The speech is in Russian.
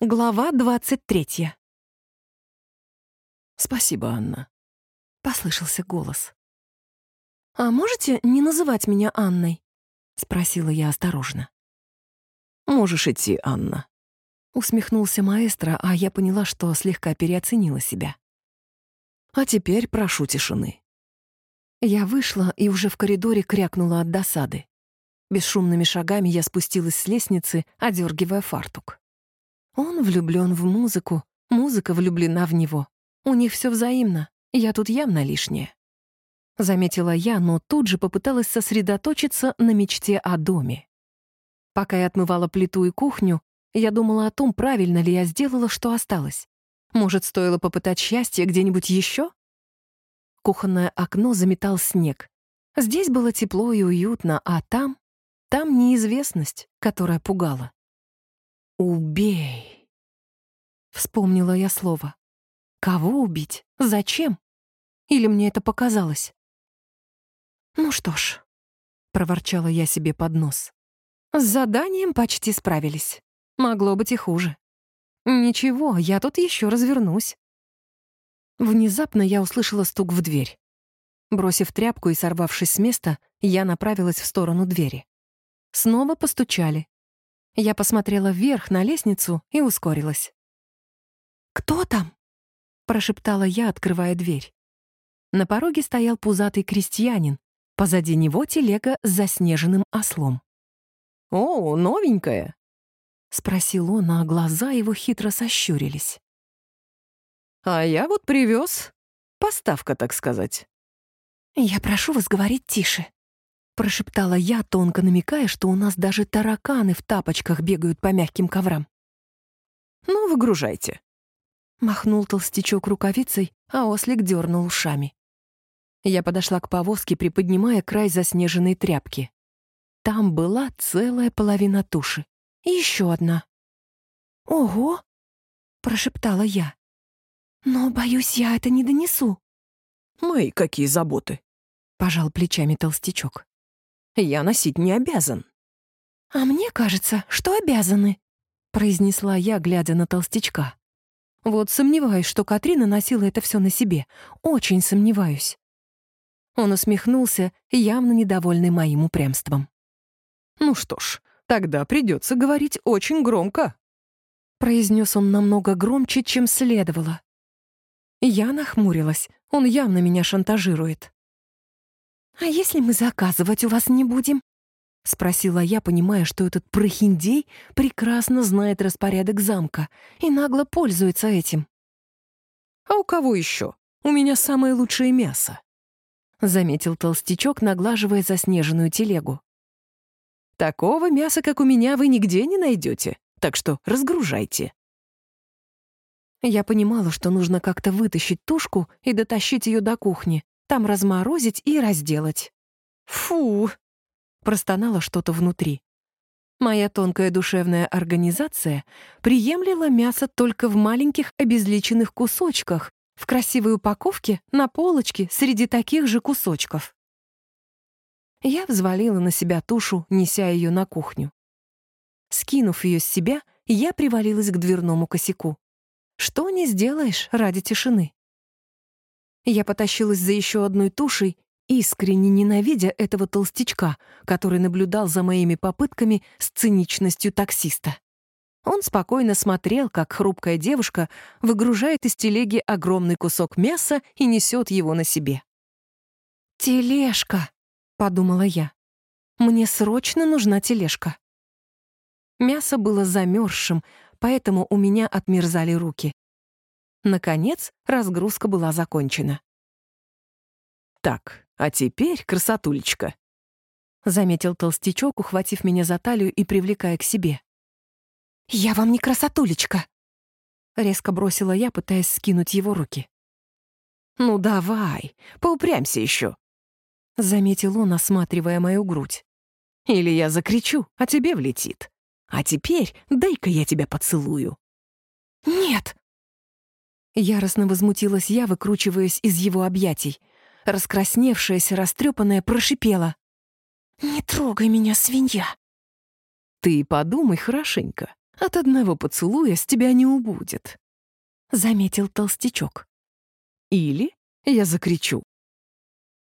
Глава двадцать третья. «Спасибо, Анна», — послышался голос. «А можете не называть меня Анной?» — спросила я осторожно. «Можешь идти, Анна», — усмехнулся маэстро, а я поняла, что слегка переоценила себя. «А теперь прошу тишины». Я вышла и уже в коридоре крякнула от досады. Бесшумными шагами я спустилась с лестницы, одергивая фартук. Он влюблён в музыку, музыка влюблена в него. У них всё взаимно, я тут явно лишняя. Заметила я, но тут же попыталась сосредоточиться на мечте о доме. Пока я отмывала плиту и кухню, я думала о том, правильно ли я сделала, что осталось. Может, стоило попытать счастье где-нибудь ещё? Кухонное окно заметал снег. Здесь было тепло и уютно, а там... Там неизвестность, которая пугала. «Убей!» Вспомнила я слово. «Кого убить? Зачем? Или мне это показалось?» «Ну что ж», — проворчала я себе под нос. «С заданием почти справились. Могло быть и хуже. Ничего, я тут еще развернусь». Внезапно я услышала стук в дверь. Бросив тряпку и сорвавшись с места, я направилась в сторону двери. Снова постучали. Я посмотрела вверх на лестницу и ускорилась. «Кто там?» — прошептала я, открывая дверь. На пороге стоял пузатый крестьянин, позади него телега с заснеженным ослом. «О, новенькая!» — спросил он, а глаза его хитро сощурились. «А я вот привез. Поставка, так сказать». «Я прошу вас говорить тише», Прошептала я, тонко намекая, что у нас даже тараканы в тапочках бегают по мягким коврам. «Ну, выгружайте». Махнул толстячок рукавицей, а ослик дернул ушами. Я подошла к повозке, приподнимая край заснеженной тряпки. Там была целая половина туши. И еще одна. «Ого!» — прошептала я. «Но, боюсь, я это не донесу». «Мои какие заботы!» — пожал плечами толстячок я носить не обязан». «А мне кажется, что обязаны», — произнесла я, глядя на толстячка. «Вот сомневаюсь, что Катрина носила это все на себе. Очень сомневаюсь». Он усмехнулся, явно недовольный моим упрямством. «Ну что ж, тогда придется говорить очень громко», — произнес он намного громче, чем следовало. Я нахмурилась, он явно меня шантажирует. «А если мы заказывать у вас не будем?» — спросила я, понимая, что этот прохиндей прекрасно знает распорядок замка и нагло пользуется этим. «А у кого еще? У меня самое лучшее мясо», — заметил толстячок, наглаживая заснеженную телегу. «Такого мяса, как у меня, вы нигде не найдете, так что разгружайте». Я понимала, что нужно как-то вытащить тушку и дотащить ее до кухни, там разморозить и разделать. Фу! Простонало что-то внутри. Моя тонкая душевная организация приемлила мясо только в маленьких обезличенных кусочках, в красивой упаковке, на полочке, среди таких же кусочков. Я взвалила на себя тушу, неся ее на кухню. Скинув ее с себя, я привалилась к дверному косяку. Что не сделаешь ради тишины? Я потащилась за еще одной тушей, искренне ненавидя этого толстячка, который наблюдал за моими попытками с циничностью таксиста. Он спокойно смотрел, как хрупкая девушка выгружает из телеги огромный кусок мяса и несет его на себе. «Тележка», — подумала я. «Мне срочно нужна тележка». Мясо было замерзшим, поэтому у меня отмерзали руки. Наконец, разгрузка была закончена. «Так, а теперь, красотулечка», — заметил толстячок, ухватив меня за талию и привлекая к себе. «Я вам не красотулечка», — резко бросила я, пытаясь скинуть его руки. «Ну давай, поупрямься еще», — заметил он, осматривая мою грудь. «Или я закричу, а тебе влетит. А теперь дай-ка я тебя поцелую». «Нет», Яростно возмутилась я, выкручиваясь из его объятий. Раскрасневшаяся, растрепанная, прошипела. «Не трогай меня, свинья!» «Ты подумай хорошенько. От одного поцелуя с тебя не убудет», — заметил толстячок. «Или я закричу